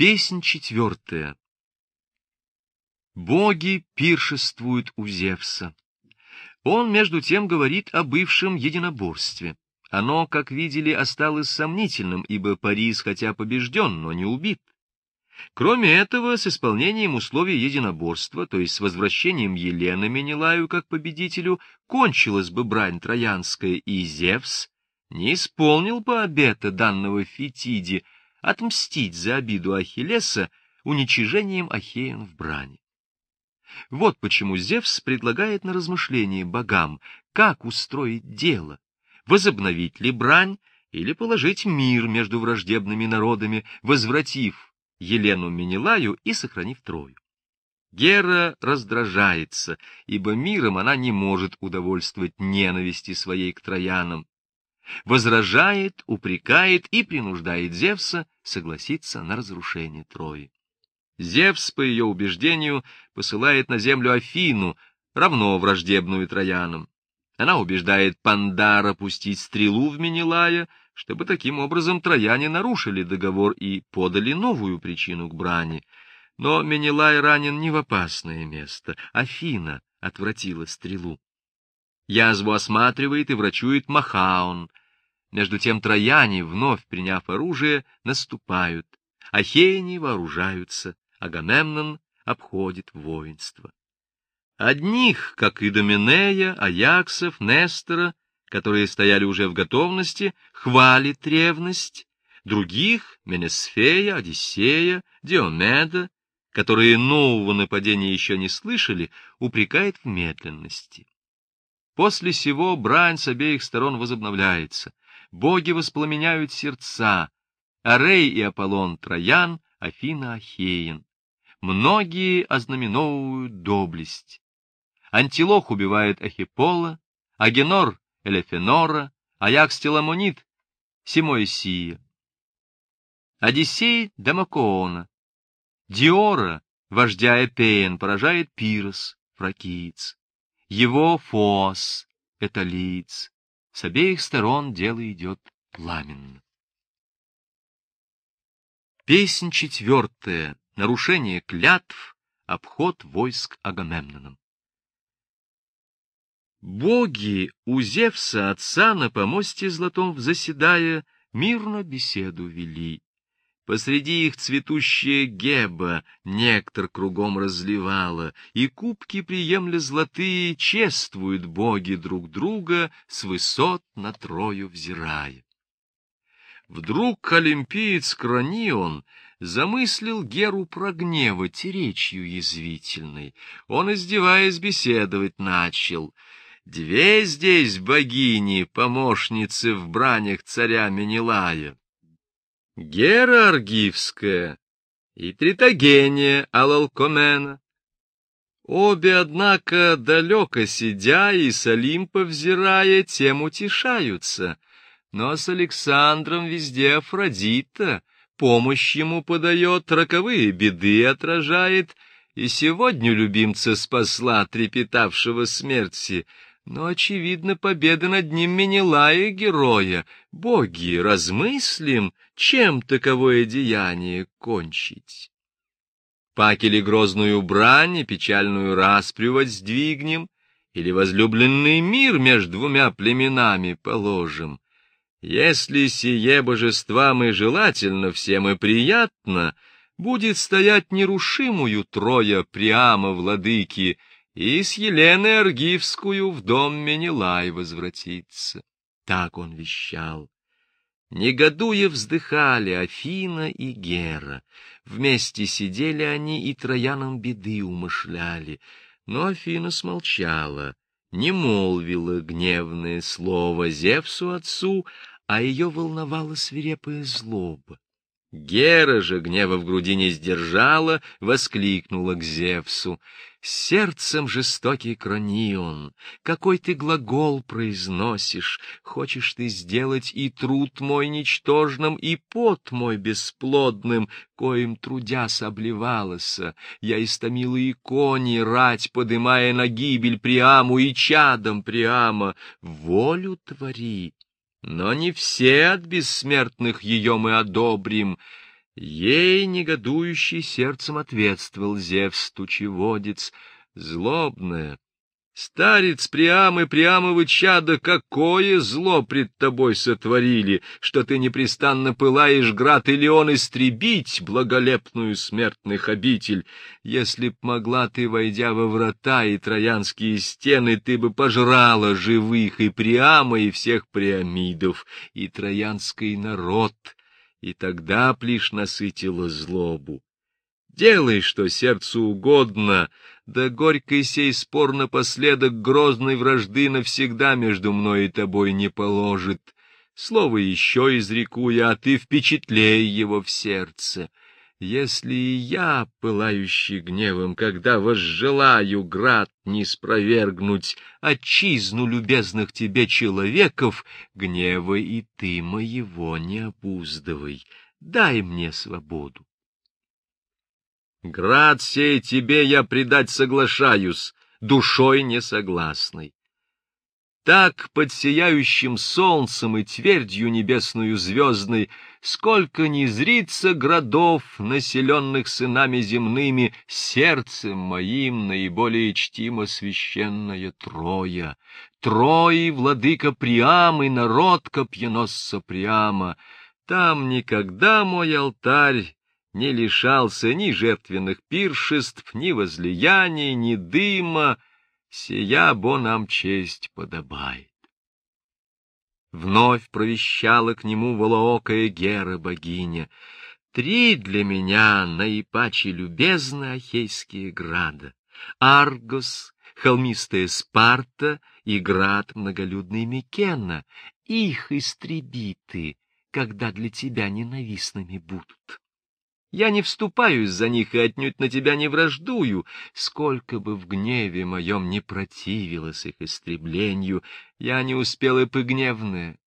Песнь четвертая. Боги пиршествуют у Зевса. Он, между тем, говорит о бывшем единоборстве. Оно, как видели, осталось сомнительным, ибо Парис хотя побежден, но не убит. Кроме этого, с исполнением условий единоборства, то есть с возвращением Елены Менелаю как победителю, кончилась бы брань Троянская, и Зевс не исполнил бы обета данного Фетиде, отмстить за обиду Ахиллеса уничижением Ахеен в брани. Вот почему Зевс предлагает на размышление богам, как устроить дело, возобновить ли брань или положить мир между враждебными народами, возвратив Елену Менелаю и сохранив Трою. Гера раздражается, ибо миром она не может удовольствовать ненависти своей к троянам, возражает, упрекает и принуждает Зевса согласиться на разрушение Трои. Зевс, по ее убеждению, посылает на землю Афину, равно враждебную Троянам. Она убеждает Пандара пустить стрелу в Менелая, чтобы таким образом трояне нарушили договор и подали новую причину к брани. Но Менелай ранен не в опасное место. Афина отвратила стрелу. Язву осматривает и врачует Махаон. Между тем трояне, вновь приняв оружие, наступают. Ахейни вооружаются, Агамемнон обходит воинство. Одних, как и Доминея, Аяксов, Нестора, которые стояли уже в готовности, хвалит ревность, других — Менесфея, Одиссея, Диомеда, которые нового нападения еще не слышали, упрекает в медленности. После сего брань с обеих сторон возобновляется. Боги воспламеняют сердца. Арей и Аполлон Троян, Афина Ахеин. Многие ознаменовывают доблесть. Антилох убивает Ахипола, Агенор — Элефенора, Аякс Теламонит — Симоисия. Одиссей — Демокоона. Диора, вождя Эпеен, поражает Пирос, фракиец. Его Фоос — это лиц. С обеих сторон дело идет пламенно. Песнь четвертая. Нарушение клятв. Обход войск Агамемноном. Боги у Зевса отца на помосте золотом заседая, мирно беседу вели. Посреди их цветущая геба нектар кругом разливала, и кубки, приемля золотые, чествуют боги друг друга, с высот на трою взирая. Вдруг олимпиец Кранион замыслил Геру прогневать речью язвительной. Он, издеваясь, беседовать начал. Две здесь богини, помощницы в бранях царя Менелая. Гера Аргивская и Тритогения Алалкомена. Обе, однако, далеко сидя и с Олимпа взирая, тем утешаются. Но с Александром везде Афродита, помощь ему подает, роковые беды отражает, и сегодня любимца спасла, трепетавшего смерти, но, очевидно, победа над ним Менелая героя. Боги, размыслим, чем таковое деяние кончить. Пакели грозную брань и печальную распрю воздвигнем, или возлюбленный мир между двумя племенами положим. Если сие божествам и желательно всем и приятно, будет стоять нерушимую троя Приама владыки — и с Еленой Аргивскую в дом Менелай возвратиться. Так он вещал. Негодуя вздыхали Афина и Гера. Вместе сидели они и троянам беды умышляли. Но Афина смолчала, не молвила гневное слово Зевсу отцу, а ее волновала свирепая злоба. Гера же гнева в груди не сдержала, воскликнула к Зевсу. Сердцем жестокий Кронион, какой ты глагол произносишь, хочешь ты сделать и труд мой ничтожным, и пот мой бесплодным, коим трудясь обливалася, я истомила и кони, рать, подымая на гибель Приаму и чадом Приама, волю твори, но не все от бессмертных ее мы одобрим. Ей негодующий сердцем ответствовал Зевс, тучеводец, злобная, Старец Приам и Приамовы чада, какое зло пред тобой сотворили, что ты непрестанно пылаешь град Илеон истребить благолепную смертных обитель. Если б могла ты, войдя во врата и троянские стены, ты бы пожрала живых и Приама, и всех Приамидов, и троянский народ, и тогда б лишь насытила злобу. Делай, что сердцу угодно, да горький сей спор напоследок грозной вражды навсегда между мной и тобой не положит. Слово еще изреку я, а ты впечатлей его в сердце. Если и я, пылающий гневом, когда возжелаю град не спровергнуть, отчизну любезных тебе человеков, гнева и ты моего не обуздывай, дай мне свободу. Град сей тебе я предать соглашаюсь, душой не согласной. Так под сияющим солнцем и твердью небесную звездной, сколько ни зрится городов, населенных сынами земными, сердцем моим наиболее чтимо священная Троя. Трои, владыка Приам и народ копьеносца Приама. Там никогда мой алтарь не лишался ни жертвенных пиршеств, ни возлияний, ни дыма, сия бо нам честь подобает. Вновь провещала к нему волоокая Гера богиня. Три для меня наипаче любезны Ахейские града. Аргос, холмистая Спарта и град многолюдный Микена. Их истребиты, когда для тебя ненавистными будут. Я не вступаюсь за них и отнюдь на тебя не враждую, сколько бы в гневе моем не противилась их истреблению, я не успел и погневная.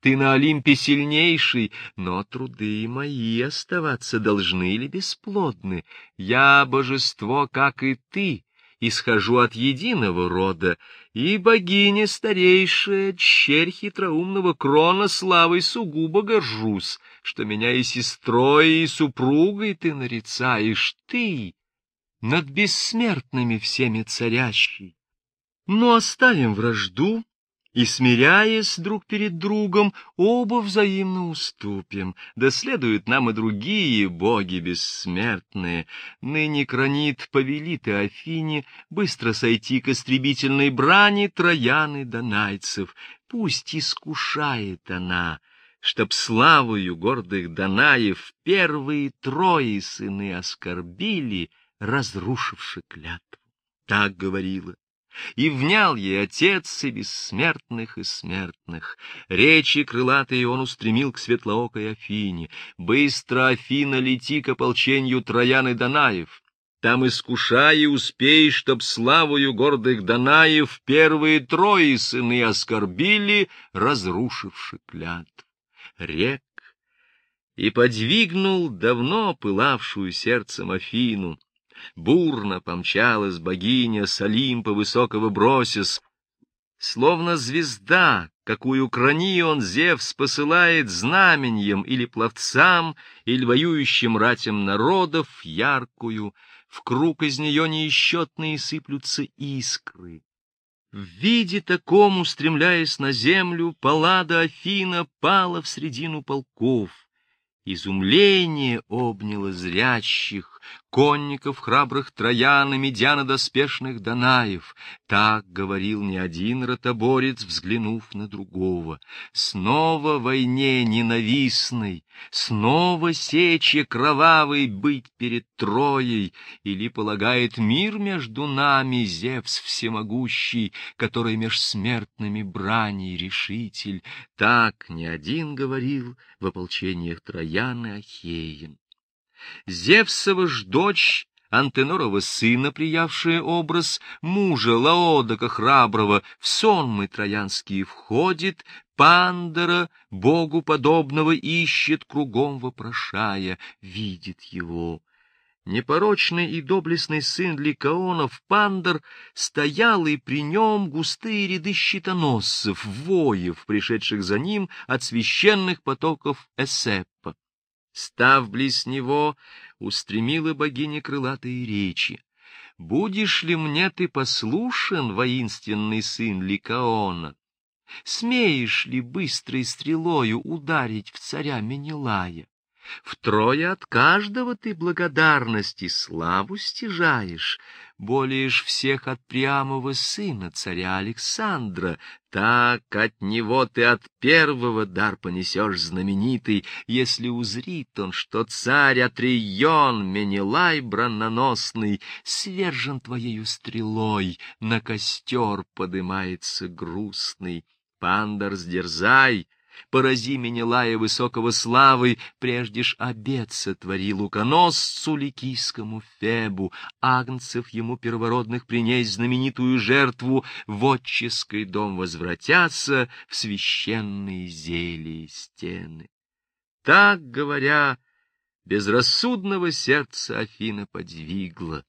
Ты на Олимпе сильнейший, но труды мои оставаться должны или бесплодны. Я божество, как и ты, исхожу от единого рода, и богиня старейшая, черь хитроумного крона, славой сугубо горжусь что меня и сестрой, и супругой ты нарицаешь, ты, над бессмертными всеми царящий. Но оставим вражду и, смиряясь друг перед другом, оба взаимно уступим, да следуют нам и другие боги бессмертные. Ныне кранит повелит и Афине быстро сойти к истребительной брани Трояны Донайцев. Пусть искушает она, — чтоб славою гордых Данаев первые трое сыны оскорбили, разрушивши клятву. Так говорила. И внял ей отец и бессмертных и смертных. Речи крылатые он устремил к светлоокой Афине. Быстро, Афина, лети к ополчению Троян и Данаев. Там искушай и успей, чтоб славою гордых Данаев первые трое сыны оскорбили, разрушивши клятву рек, и подвигнул давно пылавшую сердцем Афину. Бурно помчалась богиня с Олимпа высокого бросис, словно звезда, какую он Зевс посылает знаменьем или пловцам, или воюющим ратям народов, яркую, в круг из нее неисчетные сыплются искры. В виде таком, устремляясь на землю, Паллада Афина пала в средину полков. Изумление обняло зрящих, конников храбрых Троян и медяна доспешных Данаев. Так говорил не один ротоборец, взглянув на другого. Снова войне ненавистной, снова сече кровавой быть перед Троей, или полагает мир между нами, Зевс всемогущий, который меж смертными браней решитель. Так не один говорил в ополчениях Троян и Ахеин. Зевсова ж дочь, Антенорова сына, приявшая образ мужа Лаодока храброго, в сонмы троянские входит, Пандора, богу подобного, ищет, кругом вопрошая, видит его. Непорочный и доблестный сын Ликаонов Пандор стоял, и при нем густые ряды щитоносцев, воев, пришедших за ним от священных потоков Эсеппа. Став близ него, устремила богиня крылатые речи. «Будешь ли мне ты послушен, воинственный сын Ликаона? Смеешь ли быстрой стрелою ударить в царя Менелая? Втрое от каждого ты благодарности славу стяжаешь, более ж всех от Приамова сына, царя Александра. Так от него ты от первого дар понесешь знаменитый, если узрит он, что царь Атрион, Менелай брононосный, свержен твоею стрелой, на костер подымается грустный. Пандар, сдерзай, Порази Менелая высокого славы, прежде ж обед сотвори луконосцу ликийскому Фебу, агнцев ему первородных принес знаменитую жертву, в отческий дом возвратятся в священные зелья стены. Так, говоря, безрассудного сердца Афина подвигла.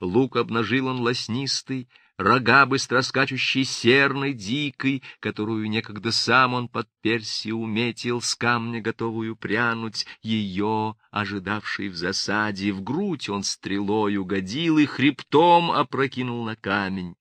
Лук обнажил он лоснистый, рога быстроскачущей серной дикой, которую некогда сам он под перси уметил с камня готовую прянуть, ее, ожидавший в засаде, в грудь он стрелой угодил и хребтом опрокинул на камень.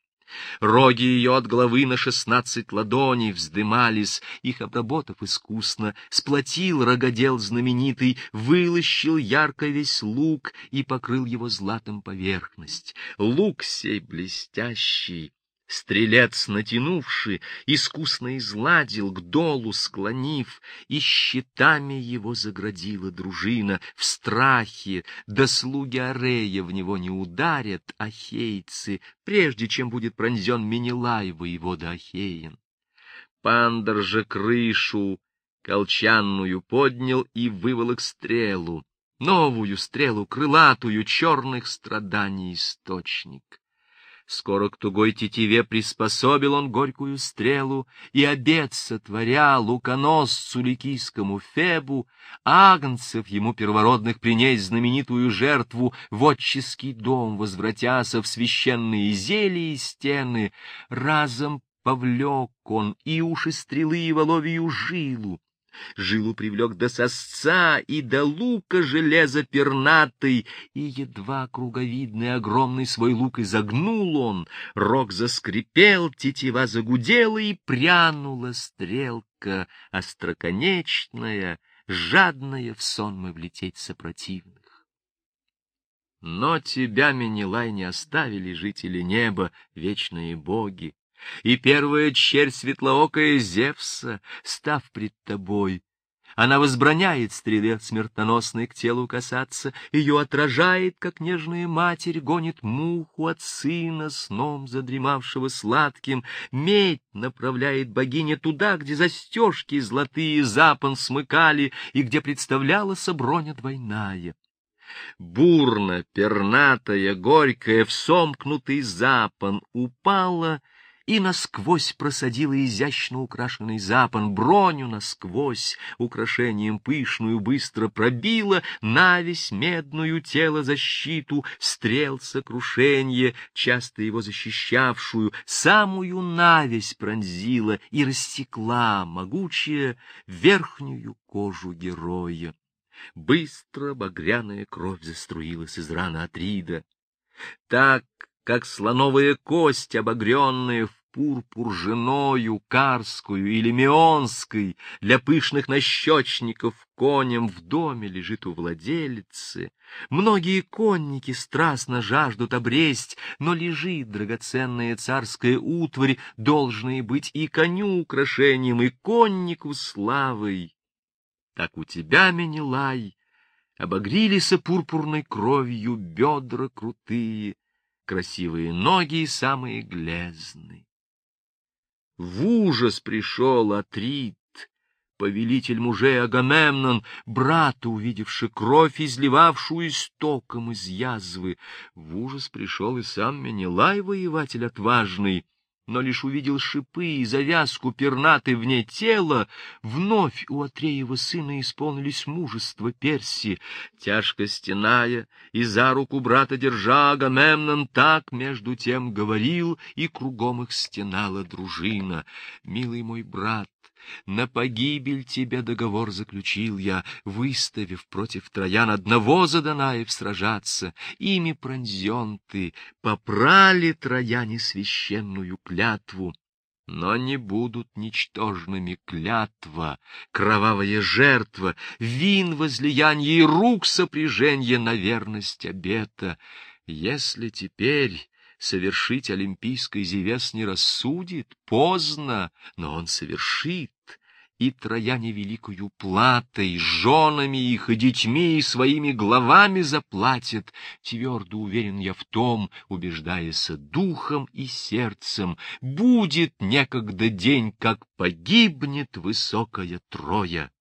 Роги ее от головы на шестнадцать ладоней вздымались, их обработав искусно, сплотил рогодел знаменитый, вылощил ярко весь лук и покрыл его златом поверхность. Лук сей блестящий, Стрелец, натянувший, искусно изладил, к долу склонив, и щитами его заградила дружина в страхе, да слуги Арея в него не ударят, ахейцы, прежде чем будет пронзен Менелай воевода Ахеин. Пандор же крышу колчанную поднял и выволок стрелу, новую стрелу, крылатую, черных страданий источник. Скоро к тугой тетиве приспособил он горькую стрелу, и обед сотворя луконосцу ликийскому Фебу, агнцев ему первородных принять знаменитую жертву в отческий дом, возвратяся в священные зелья и стены, разом повлек он и уши стрелы и воловью жилу, жилу привлек до сосца и до лука железа пернатый, и едва круговидный огромный свой лук изогнул он, рог заскрипел, тетива загудела, и прянула стрелка остроконечная, жадная в сонмы влететь сопротивных. Но тебя, Менелай, не оставили жители неба, вечные боги, и первая черь светлоокая Зевса, став пред тобой, она возбраняет стреле смертоносной к телу касаться, ее отражает, как нежная матерь гонит муху от сына, сном задремавшего сладким, медь направляет богиня туда, где застежки золотые запон смыкали и где представлялась броня двойная. Бурно, пернатая, горькая, в сомкнутый запон упала — и насквозь просадила изящно украшенный запон, броню насквозь, украшением пышную быстро пробила, навесь медную тело защиту, стрел сокрушенье, часто его защищавшую, самую навесь пронзила и рассекла могучая верхнюю кожу героя. Быстро багряная кровь заструилась из раны Атрида. Так как слоновая кость, обогренная в пурпур женою карскую или меонской, для пышных нащечников конем в доме лежит у владелицы. Многие конники страстно жаждут обресть, но лежит драгоценная царская утварь, должная быть и коню украшением, и коннику славой. Так у тебя, Менелай, обогрились пурпурной кровью бедра крутые, красивые ноги и самые глезны. В ужас пришел Атрит, повелитель мужей Агамемнон, брата, увидевший кровь, изливавшую истоком из язвы. В ужас пришел и сам Менелай, воеватель отважный, но лишь увидел шипы и завязку пернатой вне тела, вновь у Атреева сына исполнились мужество Перси. Тяжко стеная и за руку брата держа, Агамемнон так между тем говорил, и кругом их стенала дружина. «Милый мой брат, На погибель тебе договор заключил я, выставив против троян одного за Данаев сражаться. Ими пронзен ты, попрали трояне священную клятву. Но не будут ничтожными клятва, кровавая жертва, вин возлияние и рук сопряженье на верность обета. Если теперь совершить олимпийской Зевес не рассудит, поздно, но он совершит, и трояне великою платой, женами их и детьми и своими главами заплатят. Твердо уверен я в том, убеждаясь духом и сердцем, будет некогда день, как погибнет высокая Троя.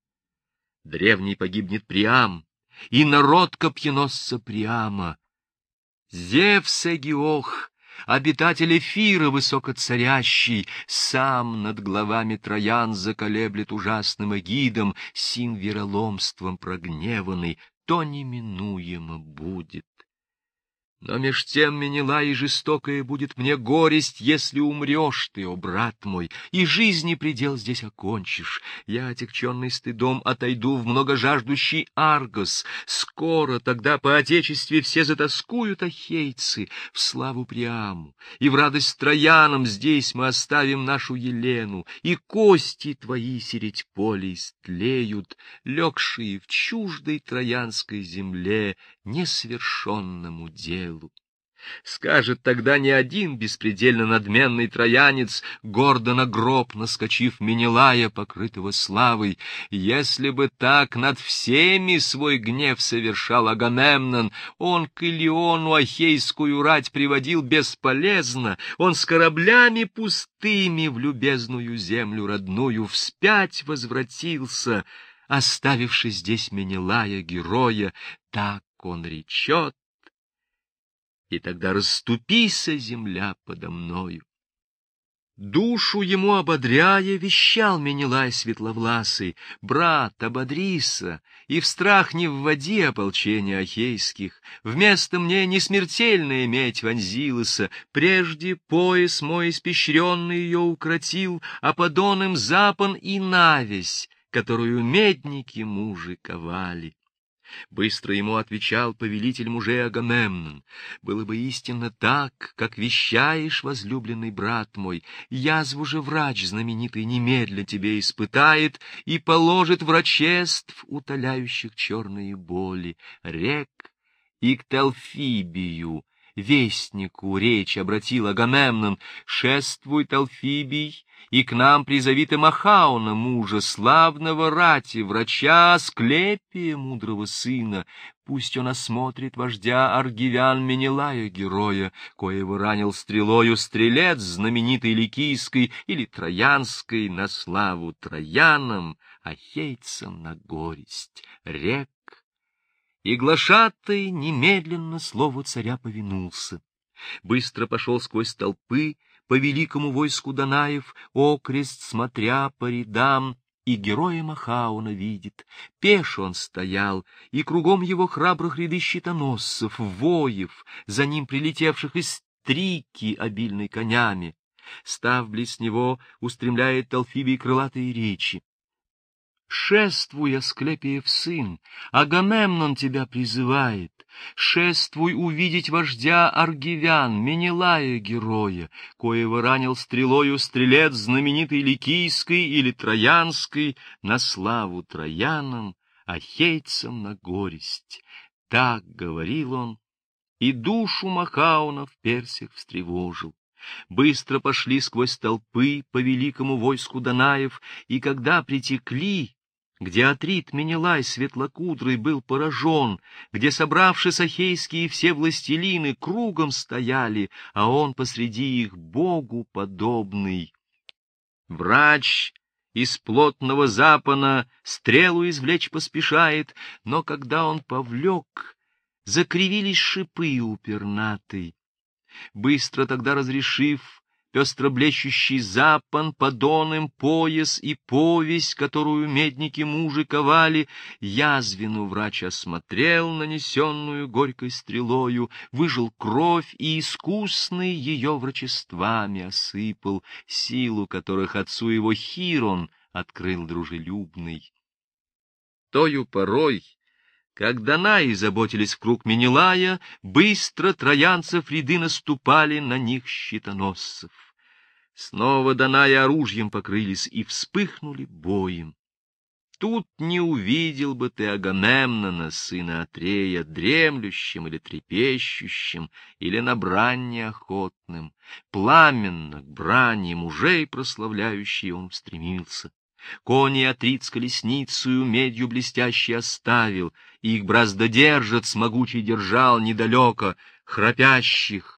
Древний погибнет Приам, и народ копьеносца Приама. Зевс Эгиох, обитатель эфира высокоцарящий, сам над главами троян заколеблет ужасным эгидом, сим вероломством прогневанный, то неминуемо будет. Но меж тем минела и жестокая будет мне горесть, если умрешь ты, о брат мой, и жизни предел здесь окончишь. Я, отягченный стыдом, отойду в многожаждущий Аргос. Скоро тогда по отечестве все затаскуют ахейцы в славу Приаму, и в радость Троянам здесь мы оставим нашу Елену, и кости твои сереть поле истлеют, легшие в чуждой троянской земле несвершенному делу. Скажет тогда не один беспредельно надменный троянец, гордо на гроб наскочив Менелая, покрытого славой, если бы так над всеми свой гнев совершал Агамемнон, он к Илиону Ахейскую рать приводил бесполезно, он с кораблями пустыми в любезную землю родную вспять возвратился, оставивши здесь Менелая, героя, так он речет, и тогда расступися земля подо мною. Душу ему ободряя, вещал Менелай светловласый, брат, ободрися, и в страх не вводи ополчения ахейских, вместо мне не смертельная медь вонзилася, прежде пояс мой испещренный ее укротил, а подон им запон и навесь, которую медники мужи ковали. Быстро ему отвечал повелитель мужей Агамемнон. Было бы истинно так, как вещаешь, возлюбленный брат мой. Язву же врач знаменитый немедля тебе испытает и положит врачеств, утоляющих черные боли, рек и к Талфибию, вестнику речь обратил Агамемнон, «Шествуй, Талфибий, и к нам призови ты Махауна, мужа, славного рати, врача Склепия, мудрого сына. Пусть он осмотрит вождя Аргивян Менелая, героя, коего ранил стрелою стрелец знаменитый Ликийской или Троянской на славу Троянам, ахейцам на горесть, рек и глашатый немедленно слову царя повинулся. Быстро пошел сквозь толпы по великому войску Данаев, окрест смотря по рядам, и героя Махауна видит. Пеш он стоял, и кругом его храбрых ряды щитоносцев, воев, за ним прилетевших из трики, обильной конями. Став близ него, устремляет Толфибий крылатые речи. Шествуй, Асклепиев сын, Агамемнон тебя призывает. Шествуй увидеть вождя Аргивян, Менелая героя, коего ранил стрелою стрелец знаменитый Ликийской или Троянской, на славу Троянам, ахейцам на горесть. Так говорил он, и душу Махауна в персях встревожил. Быстро пошли сквозь толпы по великому войску Данаев, и когда притекли, где Атрит Менелай светлокудрый был поражен, где, собравшись ахейские все властелины, кругом стояли, а он посреди их Богу подобный. Врач из плотного запана стрелу извлечь поспешает, но когда он повлек, закривились шипы у пернатой. Быстро тогда разрешив, пестро блещущий запан, подон пояс и повесть, которую медники мужи ковали, язвину врач осмотрел, нанесенную горькой стрелою, выжил кровь и искусный ее врачествами осыпал, силу которых отцу его Хирон открыл дружелюбный. Тою порой, как Данаи заботились круг Менелая, быстро троянцев ряды наступали на них щитоносцев. Снова Данаи оружием покрылись и вспыхнули боем. Тут не увидел бы ты Агамемнона, сына Атрея, дремлющим или трепещущим, или на брань неохотным. Пламенно к брани мужей прославляющий он стремился. Кони Атриц колесницу медью блестящей оставил, их браздодержец могучий держал недалеко, храпящих,